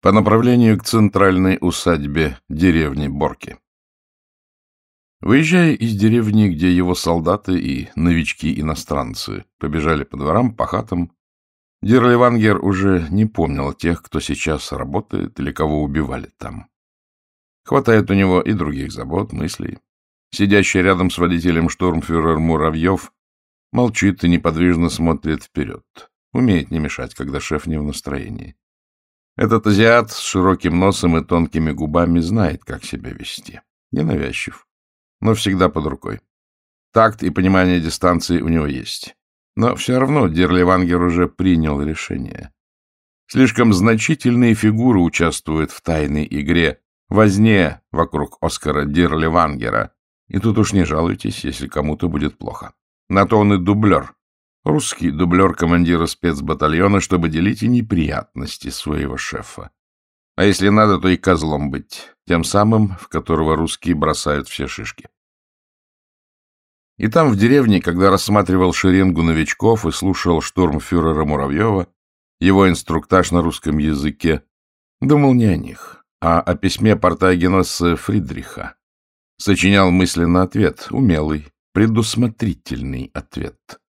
по направлению к центральной усадьбе деревни Борки. Выезжая из деревни, где его солдаты и новички-иностранцы побежали по дворам, по хатам, Дирливангер уже не помнил тех, кто сейчас работает или кого убивали там. Хватает у него и других забот, мыслей. Сидящий рядом с водителем штурмфюрер Муравьев молчит и неподвижно смотрит вперед. Умеет не мешать, когда шеф не в настроении. Этот азиат с широким носом и тонкими губами знает, как себя вести. Ненавязчив, но всегда под рукой. Такт и понимание дистанции у него есть. Но все равно Дерливангер уже принял решение. Слишком значительные фигуры участвуют в тайной игре, возне вокруг Оскара Дерливангера, и тут уж не жалуйтесь, если кому-то будет плохо. На то он и дублер. Русский дублер командира спецбатальона, чтобы делить и неприятности своего шефа. А если надо, то и козлом быть, тем самым, в которого русские бросают все шишки. И там, в деревне, когда рассматривал шеренгу новичков и слушал штурмфюрера Муравьева, его инструктаж на русском языке, думал не о них, а о письме портагеносца Фридриха. Сочинял мысленно ответ, умелый, предусмотрительный ответ.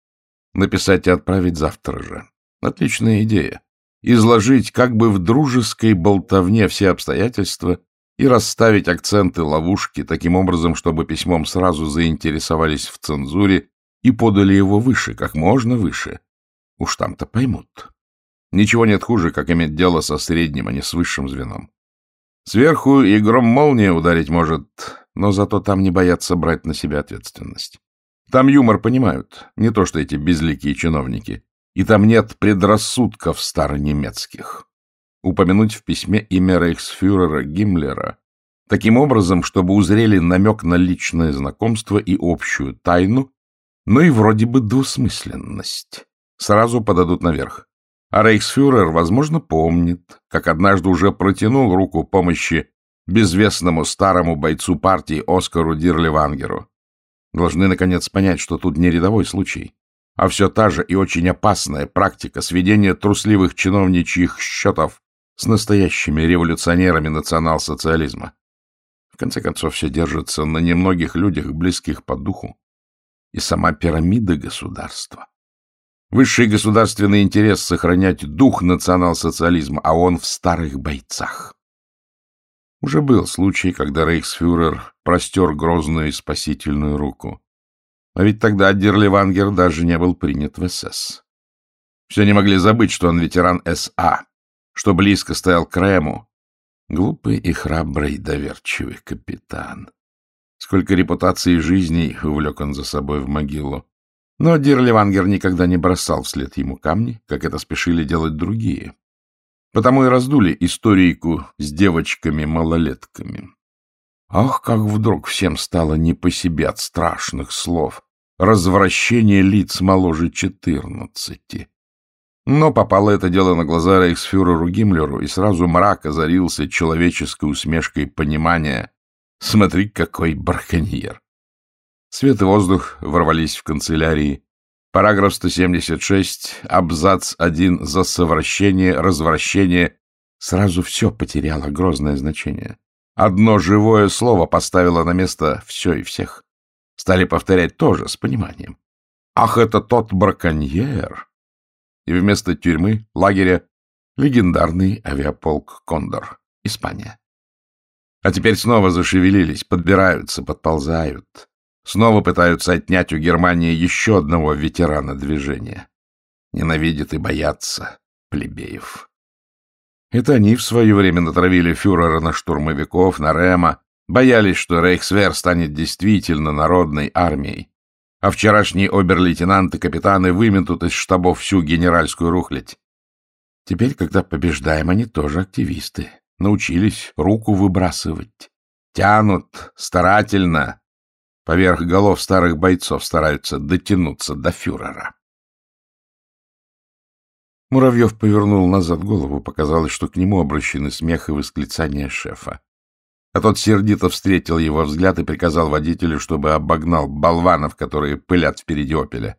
Написать и отправить завтра же. Отличная идея. Изложить как бы в дружеской болтовне все обстоятельства и расставить акценты ловушки таким образом, чтобы письмом сразу заинтересовались в цензуре и подали его выше, как можно выше. Уж там-то поймут. Ничего нет хуже, как иметь дело со средним, а не с высшим звеном. Сверху и гром молния ударить может, но зато там не боятся брать на себя ответственность. Там юмор понимают, не то что эти безликие чиновники. И там нет предрассудков старонемецких. Упомянуть в письме имя рейхсфюрера Гиммлера таким образом, чтобы узрели намек на личное знакомство и общую тайну, но и вроде бы двусмысленность. Сразу подадут наверх. А рейхсфюрер, возможно, помнит, как однажды уже протянул руку помощи безвестному старому бойцу партии Оскару Дирливангеру. Должны, наконец, понять, что тут не рядовой случай, а все та же и очень опасная практика сведения трусливых чиновничьих счетов с настоящими революционерами национал-социализма. В конце концов, все держится на немногих людях, близких по духу, и сама пирамида государства. Высший государственный интерес — сохранять дух национал-социализма, а он в старых бойцах. Уже был случай, когда рейхсфюрер простер грозную и спасительную руку. А ведь тогда Дерливангер даже не был принят в СС. Все не могли забыть, что он ветеран СА, что близко стоял к Рэму. Глупый и храбрый доверчивый капитан. Сколько репутации и жизней увлек он за собой в могилу. Но Дирливангер никогда не бросал вслед ему камни, как это спешили делать другие. Потому и раздули историйку с девочками-малолетками. Ах, как вдруг всем стало не по себе от страшных слов. Развращение лиц моложе четырнадцати. Но попало это дело на глаза рейхсфюреру Гиммлеру, и сразу мрак озарился человеческой усмешкой понимания. Смотри, какой браконьер! Свет и воздух ворвались в канцелярии. Параграф 176, абзац 1 за совращение, развращение. Сразу все потеряло грозное значение. Одно живое слово поставило на место все и всех. Стали повторять тоже с пониманием. Ах, это тот браконьер! И вместо тюрьмы, лагеря, легендарный авиаполк «Кондор», Испания. А теперь снова зашевелились, подбираются, подползают. Снова пытаются отнять у Германии еще одного ветерана движения. Ненавидят и боятся плебеев. Это они в свое время натравили фюрера на штурмовиков, на Рема, боялись, что Рейхсвер станет действительно народной армией, а вчерашние обер-лейтенанты, капитаны выметут из штабов всю генеральскую рухлядь. Теперь, когда побеждаем, они тоже активисты. Научились руку выбрасывать. Тянут старательно, Поверх голов старых бойцов стараются дотянуться до фюрера. Муравьев повернул назад голову, показалось, что к нему обращены смех и восклицания шефа. А тот сердито встретил его взгляд и приказал водителю, чтобы обогнал болванов, которые пылят впереди «Опеля».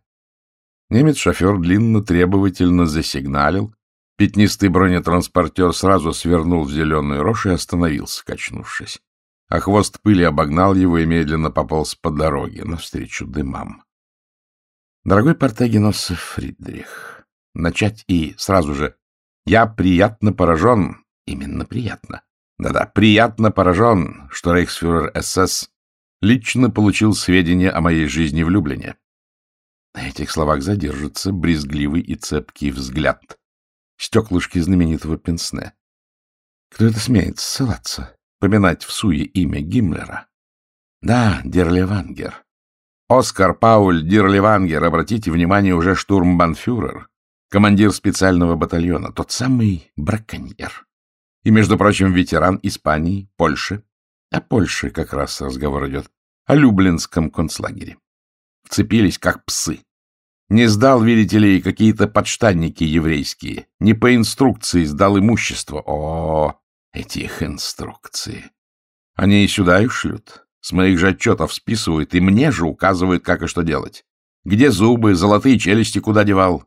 Немец-шофер длинно требовательно засигналил, Пятнистый бронетранспортер сразу свернул в зеленую рожь и остановился, качнувшись. А хвост пыли обогнал его и медленно пополз по дороге навстречу дымам. Дорогой Портегинос Фридрих, начать и сразу же. Я приятно поражен, именно приятно. Да-да, приятно поражен, что рейхсфюрер СС лично получил сведения о моей жизни влюбления. На этих словах задержится брезгливый и цепкий взгляд. Стеклышки знаменитого пенсне. Кто это смеет ссылаться, поминать в суе имя Гиммлера? Да, Дерлевангер. Оскар Пауль Дерлевангер, обратите внимание, уже штурмбанфюрер, командир специального батальона, тот самый браконьер. И, между прочим, ветеран Испании, Польши. О Польше как раз разговор идет. О Люблинском концлагере вцепились, как псы. Не сдал, видите ли, какие-то подштанники еврейские. Не по инструкции сдал имущество. О, эти их инструкции. Они и сюда их шлют. С моих же отчетов списывают, и мне же указывают, как и что делать. Где зубы, золотые челюсти куда девал?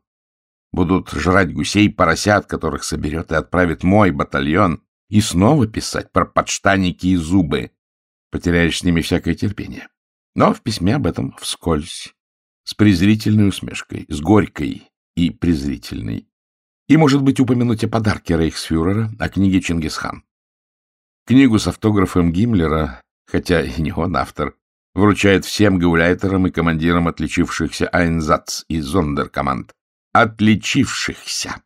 Будут жрать гусей, поросят, которых соберет и отправит мой батальон, и снова писать про подштанники и зубы. Потеряешь с ними всякое терпение. Но в письме об этом вскользь, с презрительной усмешкой, с горькой и презрительной. И, может быть, упомянуть о подарке рейхсфюрера, о книге Чингисхан. Книгу с автографом Гиммлера, хотя и не он автор, вручает всем гауляйтерам и командирам отличившихся Айнзац и Зондеркоманд. Отличившихся!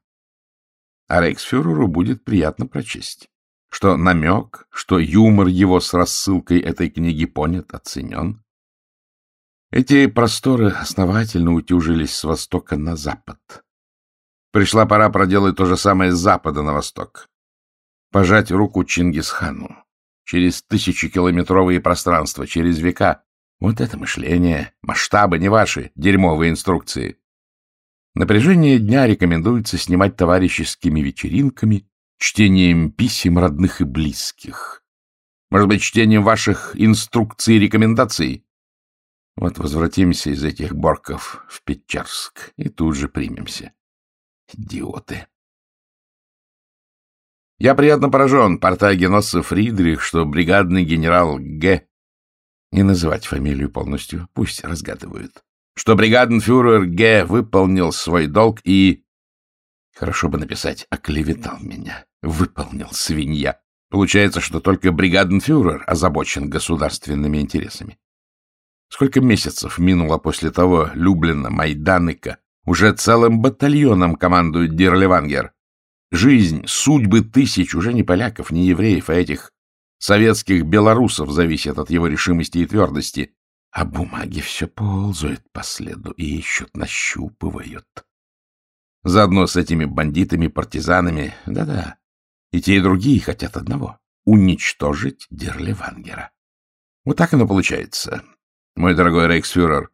А рейхсфюреру будет приятно прочесть, что намек, что юмор его с рассылкой этой книги понят, оценен, эти просторы основательно утюжились с востока на запад. Пришла пора проделать то же самое с запада на восток. Пожать руку Чингисхану через тысячекилометровые пространства, через века. Вот это мышление, масштабы не ваши, дерьмовые инструкции. Напряжение дня рекомендуется снимать товарищескими вечеринками, чтением писем родных и близких. Может быть, чтением ваших инструкций и рекомендаций? Вот возвратимся из этих борков в Печерск и тут же примемся. Идиоты. Я приятно поражен, портагеносца Фридрих, что бригадный генерал Г. Не называть фамилию полностью, пусть разгадывают. Что бригаденфюрер Г. выполнил свой долг и... Хорошо бы написать «оклеветал меня». Выполнил, свинья. Получается, что только бригаденфюрер озабочен государственными интересами. Сколько месяцев минуло после того Люблина, Майданика, уже целым батальоном командует Дирлевангер. Жизнь, судьбы тысяч уже не поляков, не евреев, а этих советских белорусов зависят от его решимости и твердости. А бумаги все ползают по следу и ищут, нащупывают. Заодно с этими бандитами, партизанами, да-да, и те, и другие хотят одного — уничтожить Дерлевангера. Вот так оно получается мой дорогой рейхсфюрер.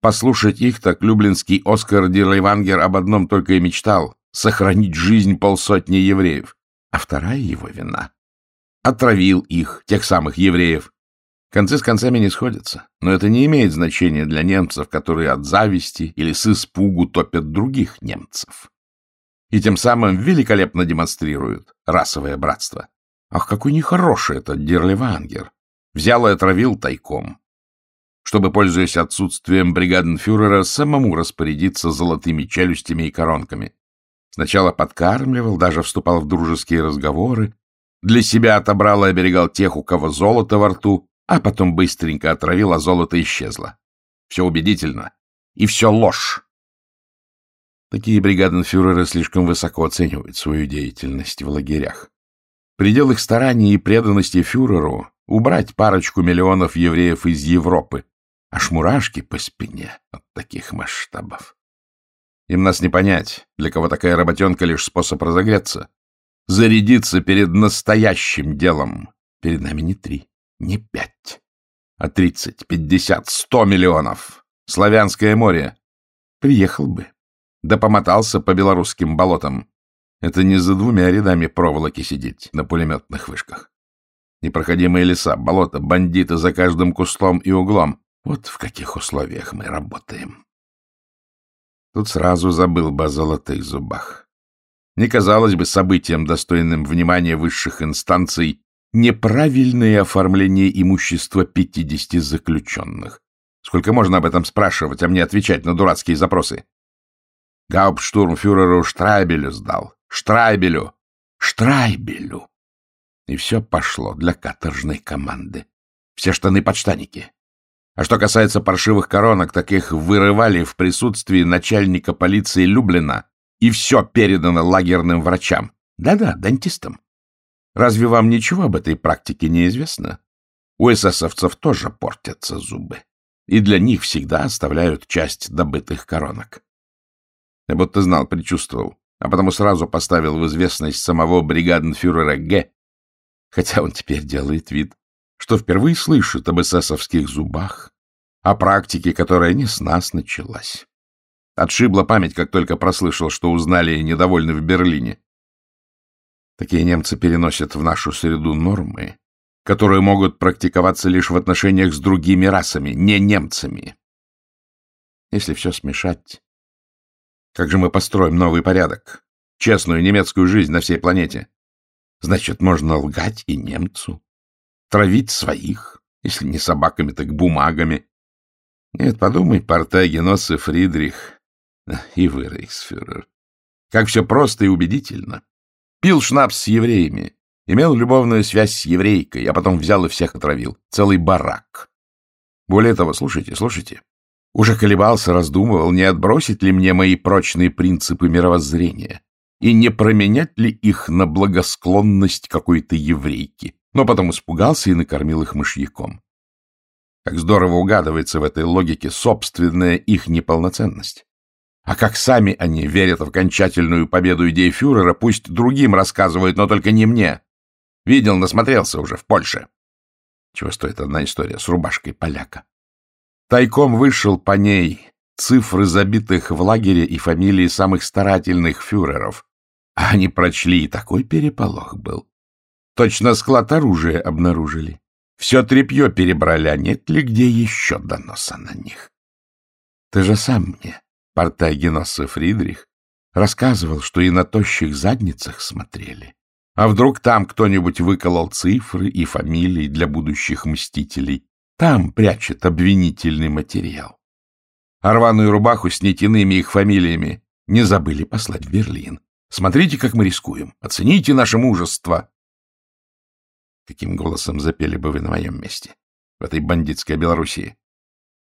Послушать их, так люблинский Оскар Дирлейвангер об одном только и мечтал — сохранить жизнь полсотни евреев. А вторая его вина — отравил их, тех самых евреев. Концы с концами не сходятся, но это не имеет значения для немцев, которые от зависти или с испугу топят других немцев. И тем самым великолепно демонстрируют расовое братство. Ах, какой нехороший этот Дирлевангер! Взял и отравил тайком, чтобы, пользуясь отсутствием бригаденфюрера, самому распорядиться золотыми челюстями и коронками. Сначала подкармливал, даже вступал в дружеские разговоры, для себя отобрал и оберегал тех, у кого золото во рту, а потом быстренько отравил, а золото исчезло. Все убедительно. И все ложь. Такие бригаденфюреры слишком высоко оценивают свою деятельность в лагерях. Предел их стараний и преданности фюреру — убрать парочку миллионов евреев из Европы, аж мурашки по спине от таких масштабов. Им нас не понять, для кого такая работенка лишь способ разогреться. Зарядиться перед настоящим делом. Перед нами не три, не пять, а тридцать, пятьдесят, сто миллионов. Славянское море. Приехал бы. Да помотался по белорусским болотам. Это не за двумя рядами проволоки сидеть на пулеметных вышках. Непроходимые леса, болота, бандиты за каждым кустом и углом. Вот в каких условиях мы работаем. Тут сразу забыл бы о золотых зубах. не казалось бы событием, достойным внимания высших инстанций, неправильное оформление имущества 50 заключенных. Сколько можно об этом спрашивать, а мне отвечать на дурацкие запросы? Гауптштурмфюреру Штрайбелю сдал. Штрайбелю! Штрайбелю! И все пошло для каторжной команды. Все штаны-подштаники. А что касается паршивых коронок, так их вырывали в присутствии начальника полиции Люблина, и все передано лагерным врачам. Да-да, дантистам. Разве вам ничего об этой практике не известно? У эсэсовцев тоже портятся зубы, и для них всегда оставляют часть добытых коронок. Я будто знал, предчувствовал, а потому сразу поставил в известность самого бригаденфюрера Г., хотя он теперь делает вид, что впервые слышит об эсэсовских зубах, о практике, которая не с нас началась. Отшибла память, как только прослышал, что узнали недовольны в Берлине. Такие немцы переносят в нашу среду нормы, которые могут практиковаться лишь в отношениях с другими расами, не немцами. Если все смешать, как же мы построим новый порядок, честную немецкую жизнь на всей планете? Значит, можно лгать и немцу, травить своих, если не собаками, так бумагами. Нет, подумай, Портагенос и Фридрих, и вы, Рейхсфюрер. Как все просто и убедительно. Пил шнапс с евреями, имел любовную связь с еврейкой, а потом взял и всех отравил. Целый барак. Более того, слушайте, слушайте. Уже колебался, раздумывал, не отбросить ли мне мои прочные принципы мировоззрения и не променять ли их на благосклонность какой-то еврейки, но потом испугался и накормил их мышьяком. Как здорово угадывается в этой логике собственная их неполноценность. А как сами они верят в окончательную победу идеи фюрера, пусть другим рассказывают, но только не мне. Видел, насмотрелся уже в Польше. Чего стоит одна история с рубашкой поляка. Тайком вышел по ней цифры забитых в лагере и фамилии самых старательных фюреров. А они прочли, и такой переполох был. Точно склад оружия обнаружили. Все тряпье перебрали, а нет ли где еще доноса на них? Ты же сам мне Портагенос Фридрих рассказывал, что и на тощих задницах смотрели. А вдруг там кто-нибудь выколол цифры и фамилии для будущих мстителей? Там прячет обвинительный материал. А рубаху с нетяными их фамилиями не забыли послать в Берлин. Смотрите, как мы рискуем. Оцените наше мужество. Каким голосом запели бы вы на моем месте, в этой бандитской Белоруссии?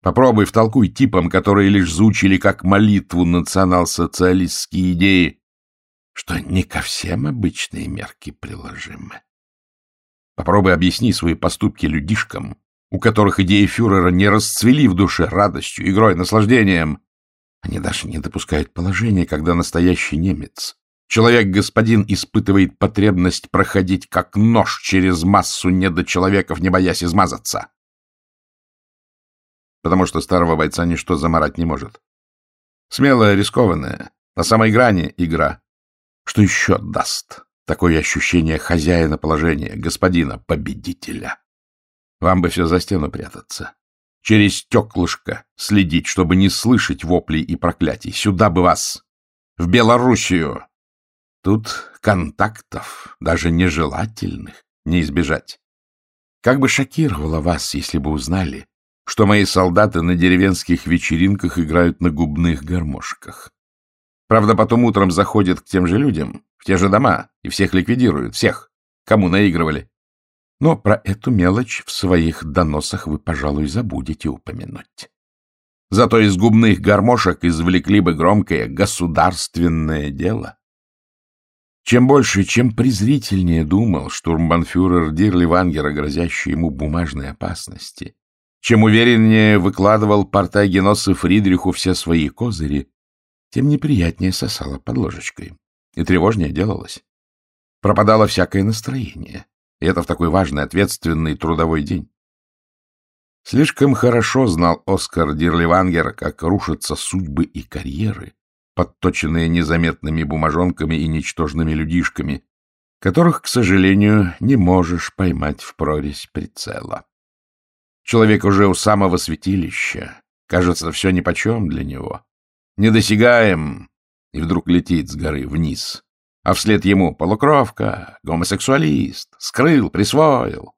Попробуй втолкуй типам, которые лишь звучили как молитву национал-социалистские идеи, что не ко всем обычные мерки приложимы. Попробуй объясни свои поступки людишкам, у которых идеи фюрера не расцвели в душе радостью, игрой, наслаждением. Они даже не допускают положения, когда настоящий немец, человек-господин, испытывает потребность проходить как нож через массу недочеловеков, не боясь измазаться потому что старого бойца ничто заморать не может. Смелая, рискованная, на самой грани игра. Что еще даст такое ощущение хозяина положения, господина, победителя? Вам бы все за стену прятаться. Через стеклышко следить, чтобы не слышать воплей и проклятий. Сюда бы вас! В Белоруссию! Тут контактов, даже нежелательных, не избежать. Как бы шокировало вас, если бы узнали, что мои солдаты на деревенских вечеринках играют на губных гармошках. Правда, потом утром заходят к тем же людям, в те же дома, и всех ликвидируют, всех, кому наигрывали. Но про эту мелочь в своих доносах вы, пожалуй, забудете упомянуть. Зато из губных гармошек извлекли бы громкое государственное дело. Чем больше, чем презрительнее думал штурмбанфюрер Дирли Вангера, грозящий ему бумажной опасности, чем увереннее выкладывал Портагенос Фридриху все свои козыри, тем неприятнее сосало под ложечкой. И тревожнее делалось. Пропадало всякое настроение. И это в такой важный, ответственный трудовой день. Слишком хорошо знал Оскар Дирливангер, как рушатся судьбы и карьеры, подточенные незаметными бумажонками и ничтожными людишками, которых, к сожалению, не можешь поймать в прорезь прицела. Человек уже у самого святилища. Кажется, все нипочем для него. Недосягаем, и вдруг летит с горы вниз. а вслед ему полукровка, гомосексуалист, скрыл, присвоил.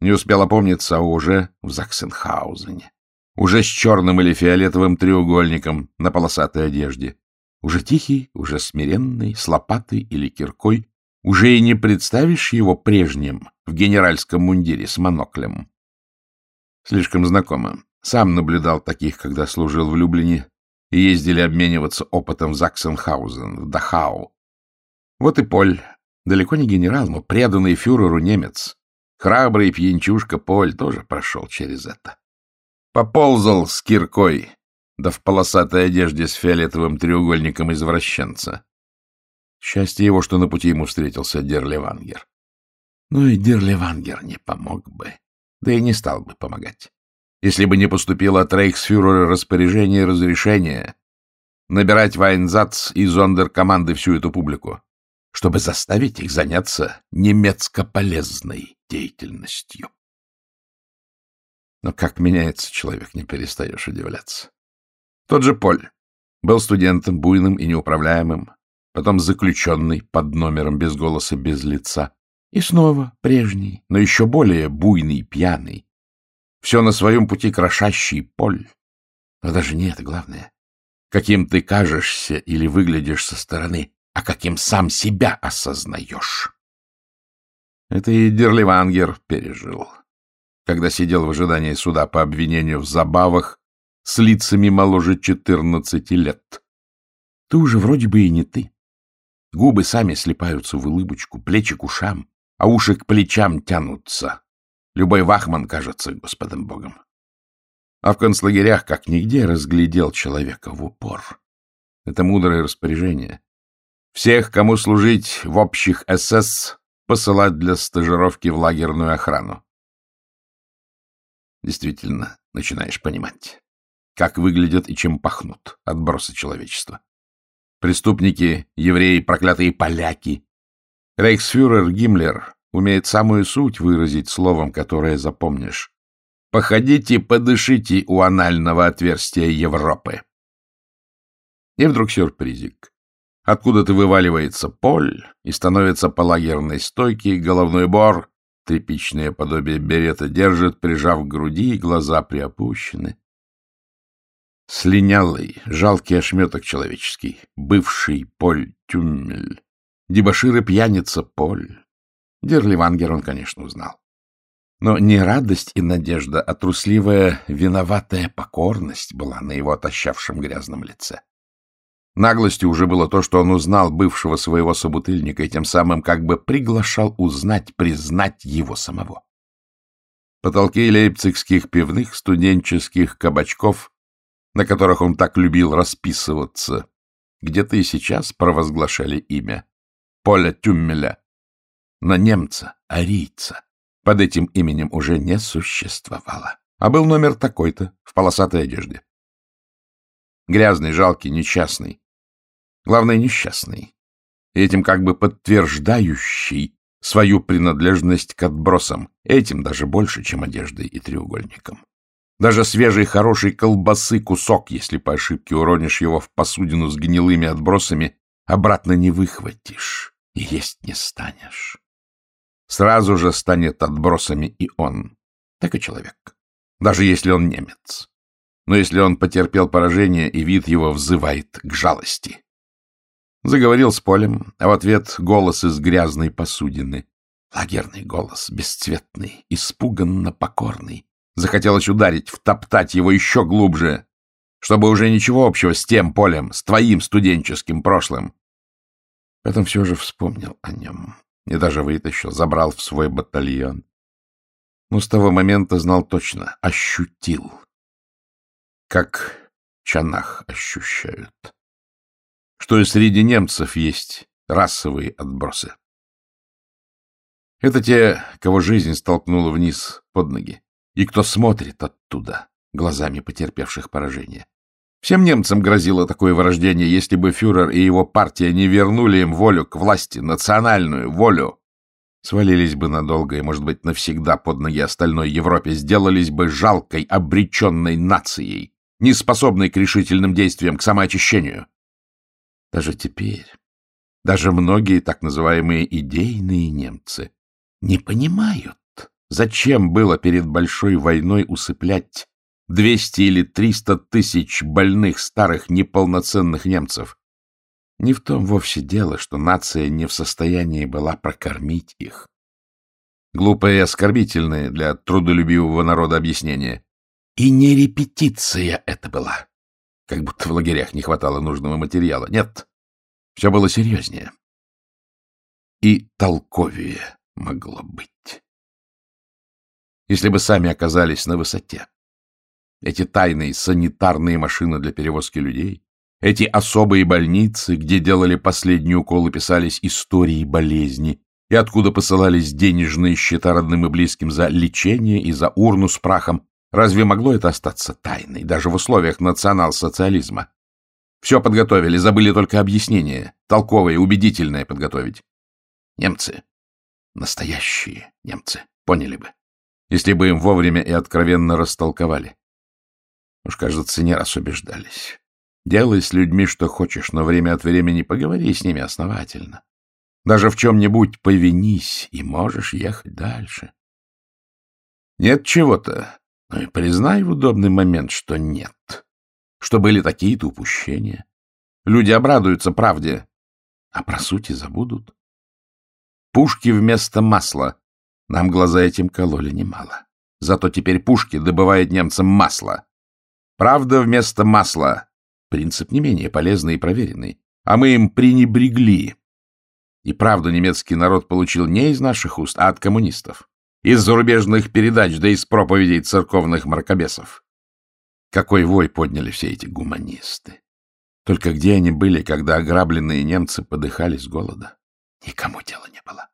Не успел опомниться, а уже в Заксенхаузене. Уже с черным или фиолетовым треугольником на полосатой одежде. Уже тихий, уже смиренный, с лопатой или киркой. Уже и не представишь его прежним в генеральском мундире с моноклем. Слишком знакомо. Сам наблюдал таких, когда служил в Люблине, и ездили обмениваться опытом в Заксенхаузен, в Дахау. Вот и Поль, далеко не генерал, но преданный фюреру немец. Храбрый пьянчушка Поль тоже прошел через это. Поползал с киркой, да в полосатой одежде с фиолетовым треугольником извращенца. Счастье его, что на пути ему встретился Дерлевангер. Ну и Дерлевангер не помог бы, да и не стал бы помогать если бы не поступило от рейхсфюрера распоряжение и разрешение набирать в Айнзац и зондеркоманды всю эту публику, чтобы заставить их заняться немецко-полезной деятельностью. Но как меняется человек, не перестаешь удивляться. Тот же Поль был студентом, буйным и неуправляемым, потом заключенный под номером без голоса, без лица, и снова прежний, но еще более буйный, пьяный, все на своем пути крошащий поль. Но даже не это главное. Каким ты кажешься или выглядишь со стороны, а каким сам себя осознаешь. Это и Дерливангер пережил, когда сидел в ожидании суда по обвинению в забавах с лицами моложе четырнадцати лет. Ты уже вроде бы и не ты. Губы сами слипаются в улыбочку, плечи к ушам, а уши к плечам тянутся. Любой вахман кажется Господом Богом. А в концлагерях как нигде разглядел человека в упор. Это мудрое распоряжение. Всех, кому служить в общих СС, посылать для стажировки в лагерную охрану. Действительно, начинаешь понимать, как выглядят и чем пахнут отбросы человечества. Преступники, евреи, проклятые поляки. Рейхсфюрер Гиммлер умеет самую суть выразить словом, которое запомнишь. Походите, подышите у анального отверстия Европы. И вдруг сюрпризик. Откуда-то вываливается поль и становится по лагерной стойке, головной бор, тряпичное подобие берета держит, прижав к груди, и глаза приопущены. Слинялый, жалкий ошметок человеческий, бывший Поль Тюммель, дебошир и пьяница Поль, Дерливангер он, конечно, узнал. Но не радость и надежда, а трусливая, виноватая покорность была на его отощавшем грязном лице. Наглостью уже было то, что он узнал бывшего своего собутыльника и тем самым как бы приглашал узнать, признать его самого. Потолки лейпцигских пивных студенческих кабачков, на которых он так любил расписываться, где-то и сейчас провозглашали имя Поля Тюммеля, но немца, арийца, под этим именем уже не существовало. А был номер такой-то, в полосатой одежде. Грязный, жалкий, несчастный. Главное, несчастный. И этим как бы подтверждающий свою принадлежность к отбросам. Этим даже больше, чем одеждой и треугольником. Даже свежей хорошей колбасы кусок, если по ошибке уронишь его в посудину с гнилыми отбросами, обратно не выхватишь и есть не станешь сразу же станет отбросами и он. Так и человек. Даже если он немец. Но если он потерпел поражение, и вид его взывает к жалости. Заговорил с Полем, а в ответ голос из грязной посудины. Лагерный голос, бесцветный, испуганно покорный. Захотелось ударить, втоптать его еще глубже, чтобы уже ничего общего с тем Полем, с твоим студенческим прошлым. Потом все же вспомнил о нем и даже вытащил, забрал в свой батальон. Но с того момента знал точно, ощутил, как чанах ощущают, что и среди немцев есть расовые отбросы. Это те, кого жизнь столкнула вниз под ноги, и кто смотрит оттуда, глазами потерпевших поражение. Всем немцам грозило такое вырождение, если бы фюрер и его партия не вернули им волю к власти, национальную волю. Свалились бы надолго и, может быть, навсегда под ноги остальной Европе, сделались бы жалкой, обреченной нацией, неспособной к решительным действиям, к самоочищению. Даже теперь, даже многие так называемые идейные немцы, не понимают, зачем было перед большой войной усыплять 200 или 300 тысяч больных старых неполноценных немцев. Не в том вовсе дело, что нация не в состоянии была прокормить их. Глупое и оскорбительное для трудолюбивого народа объяснение. И не репетиция это была. Как будто в лагерях не хватало нужного материала. Нет, все было серьезнее. И толковее могло быть. Если бы сами оказались на высоте. Эти тайные санитарные машины для перевозки людей, эти особые больницы, где делали последний укол и писались истории болезни, и откуда посылались денежные счета родным и близким за лечение и за урну с прахом, разве могло это остаться тайной, даже в условиях национал-социализма? Все подготовили, забыли только объяснение, толковое, убедительное подготовить. Немцы, настоящие немцы, поняли бы, если бы им вовремя и откровенно растолковали. Уж, кажется, не раз убеждались. Делай с людьми что хочешь, но время от времени поговори с ними основательно. Даже в чем-нибудь повинись, и можешь ехать дальше. Нет чего-то, признай в удобный момент, что нет что были такие-то упущения. Люди обрадуются правде, а про сути забудут. Пушки вместо масла. Нам глаза этим кололи немало. Зато теперь пушки добывает немцам масло. Правда вместо масла. Принцип не менее полезный и проверенный. А мы им пренебрегли. И правду немецкий народ получил не из наших уст, а от коммунистов. Из зарубежных передач, да из проповедей церковных мракобесов. Какой вой подняли все эти гуманисты! Только где они были, когда ограбленные немцы подыхали с голода? Никому дела не было.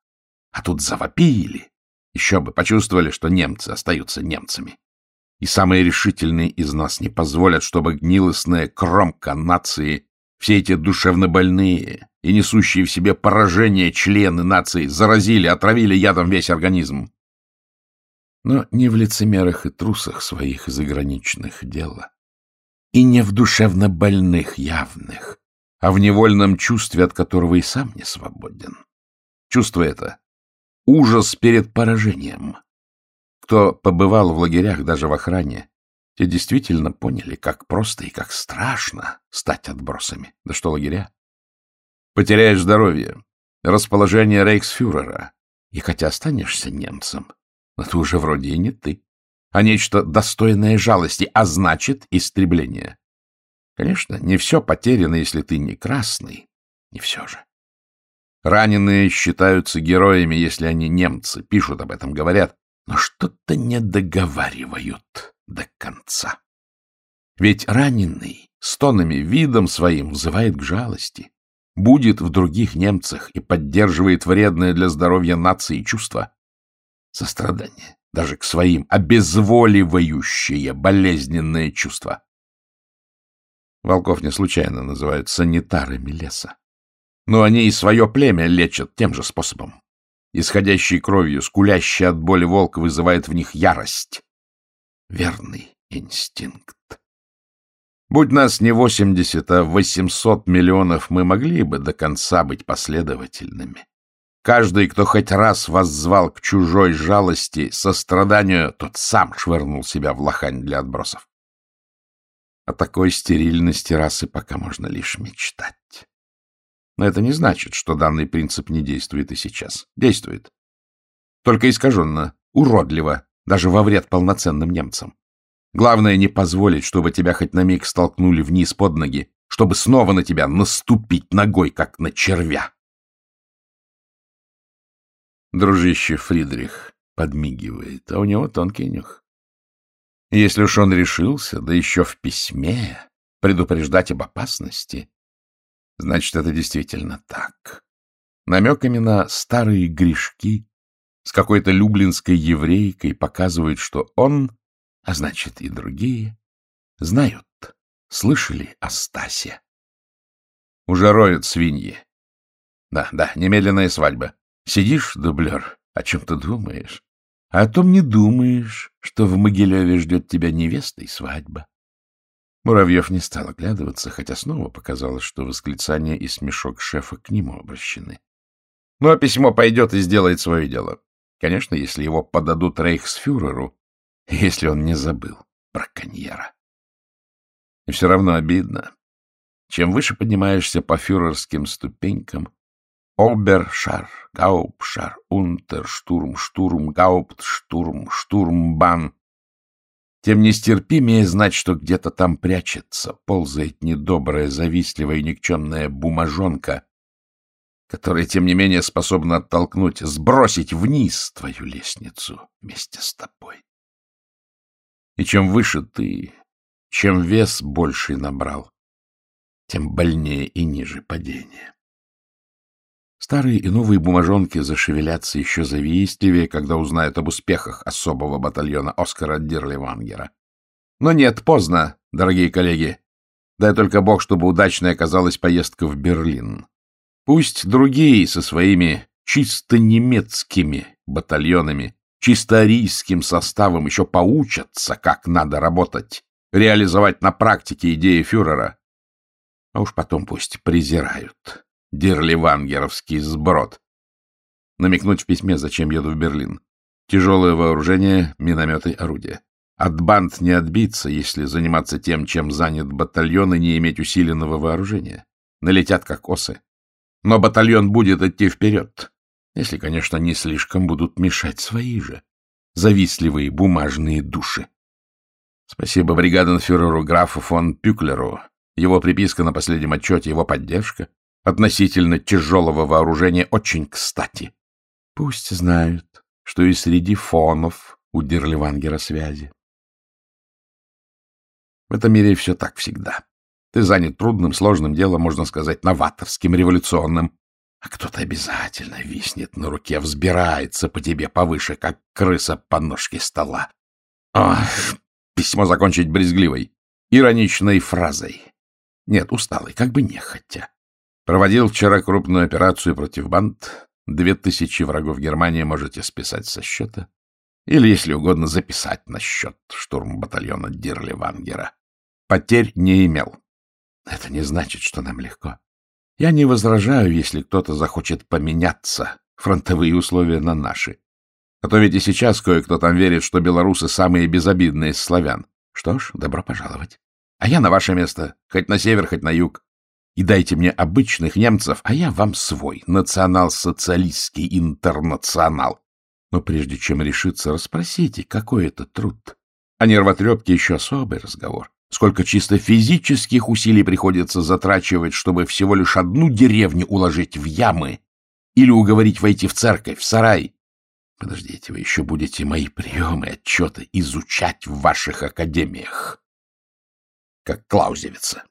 А тут завопили. Еще бы, почувствовали, что немцы остаются немцами. И самые решительные из нас не позволят, чтобы гнилостная кромка нации, все эти душевнобольные и несущие в себе поражение члены нации заразили, отравили ядом весь организм но не в лицемерах и трусах своих заграничных дела, и не в душевно больных явных, а в невольном чувстве, от которого и сам не свободен. Чувство это — ужас перед поражением. Кто побывал в лагерях даже в охране, те действительно поняли, как просто и как страшно стать отбросами. Да что лагеря? Потеряешь здоровье, расположение рейхсфюрера, и хотя останешься немцем, но ты уже вроде и не ты, а нечто достойное жалости, а значит истребление. Конечно, не все потеряно, если ты не красный, не все же. Раненые считаются героями, если они немцы, пишут об этом, говорят, но что-то не договаривают до конца. Ведь раненый стонами, видом своим взывает к жалости, будет в других немцах и поддерживает вредное для здоровья нации чувство, Сострадание, даже к своим, обезволивающее болезненное чувство. Волков не случайно называют санитарами леса. Но они и свое племя лечат тем же способом. Исходящий кровью, скулящий от боли волк вызывает в них ярость. Верный инстинкт. Будь нас не 80, а 800 миллионов, мы могли бы до конца быть последовательными. Каждый, кто хоть раз воззвал к чужой жалости, состраданию, тот сам швырнул себя в лохань для отбросов. О такой стерильности расы пока можно лишь мечтать. Но это не значит, что данный принцип не действует и сейчас. Действует. Только искаженно, уродливо, даже во вред полноценным немцам. Главное не позволить, чтобы тебя хоть на миг столкнули вниз под ноги, чтобы снова на тебя наступить ногой, как на червя. Дружище Фридрих подмигивает, а у него тонкий нюх. Если уж он решился, да еще в письме, предупреждать об опасности, значит, это действительно так. Намеками на старые грешки с какой-то люблинской еврейкой показывают, что он, а значит и другие, знают, слышали о Стасе. Уже роют свиньи. Да, да, немедленная свадьба. Сидишь, дублер, о чем ты думаешь? А о том не думаешь, что в Могилеве ждет тебя невеста и свадьба. Муравьев не стал оглядываться, хотя снова показалось, что восклицание и смешок шефа к нему обращены. Ну, а письмо пойдет и сделает свое дело. Конечно, если его подадут рейхсфюреру, если он не забыл браконьера. И все равно обидно. Чем выше поднимаешься по фюрерским ступенькам, Обершар, Гаупшар, Унтер, Штурм, Штурм, Гаупт, Штурм, Штурмбан, тем нестерпимее знать, что где-то там прячется, ползает недобрая, завистливая и никчемная бумажонка, которая, тем не менее, способна оттолкнуть, сбросить вниз твою лестницу вместе с тобой. И чем выше ты, чем вес больший набрал, тем больнее и ниже падение. Старые и новые бумажонки зашевелятся еще завистливее, когда узнают об успехах особого батальона Оскара Дирливангера. Но нет, поздно, дорогие коллеги. Дай только бог, чтобы удачной оказалась поездка в Берлин. Пусть другие со своими чисто немецкими батальонами, чисто арийским составом еще поучатся, как надо работать, реализовать на практике идеи фюрера. А уж потом пусть презирают дирливангеровский сброд. Намекнуть в письме, зачем еду в Берлин. Тяжелое вооружение, минометы, орудия. От банд не отбиться, если заниматься тем, чем занят батальон, и не иметь усиленного вооружения. Налетят, как осы. Но батальон будет идти вперед, если, конечно, не слишком будут мешать свои же завистливые бумажные души. Спасибо бригаденфюреру графу фон Пюклеру. Его приписка на последнем отчете, его поддержка относительно тяжелого вооружения очень кстати. Пусть знают, что и среди фонов у Дирливангера связи. В этом мире все так всегда. Ты занят трудным, сложным делом, можно сказать, новаторским, революционным, а кто-то обязательно виснет на руке, взбирается по тебе повыше, как крыса по ножке стола. Ох, письмо закончить брезгливой, ироничной фразой. Нет, усталый, как бы нехотя. Проводил вчера крупную операцию против банд. Две тысячи врагов Германии можете списать со счета. Или, если угодно, записать на счет штурм батальона Дирли-Вангера. Потерь не имел. Это не значит, что нам легко. Я не возражаю, если кто-то захочет поменяться, фронтовые условия на наши. А то ведь и сейчас кое-кто там верит, что белорусы самые безобидные из славян. Что ж, добро пожаловать. А я на ваше место, хоть на север, хоть на юг и дайте мне обычных немцев, а я вам свой, национал-социалистский интернационал. Но прежде чем решиться, расспросите, какой это труд. А нервотрепки еще особый разговор. Сколько чисто физических усилий приходится затрачивать, чтобы всего лишь одну деревню уложить в ямы или уговорить войти в церковь, в сарай. Подождите, вы еще будете мои приемы, отчеты изучать в ваших академиях. Как Клаузевица.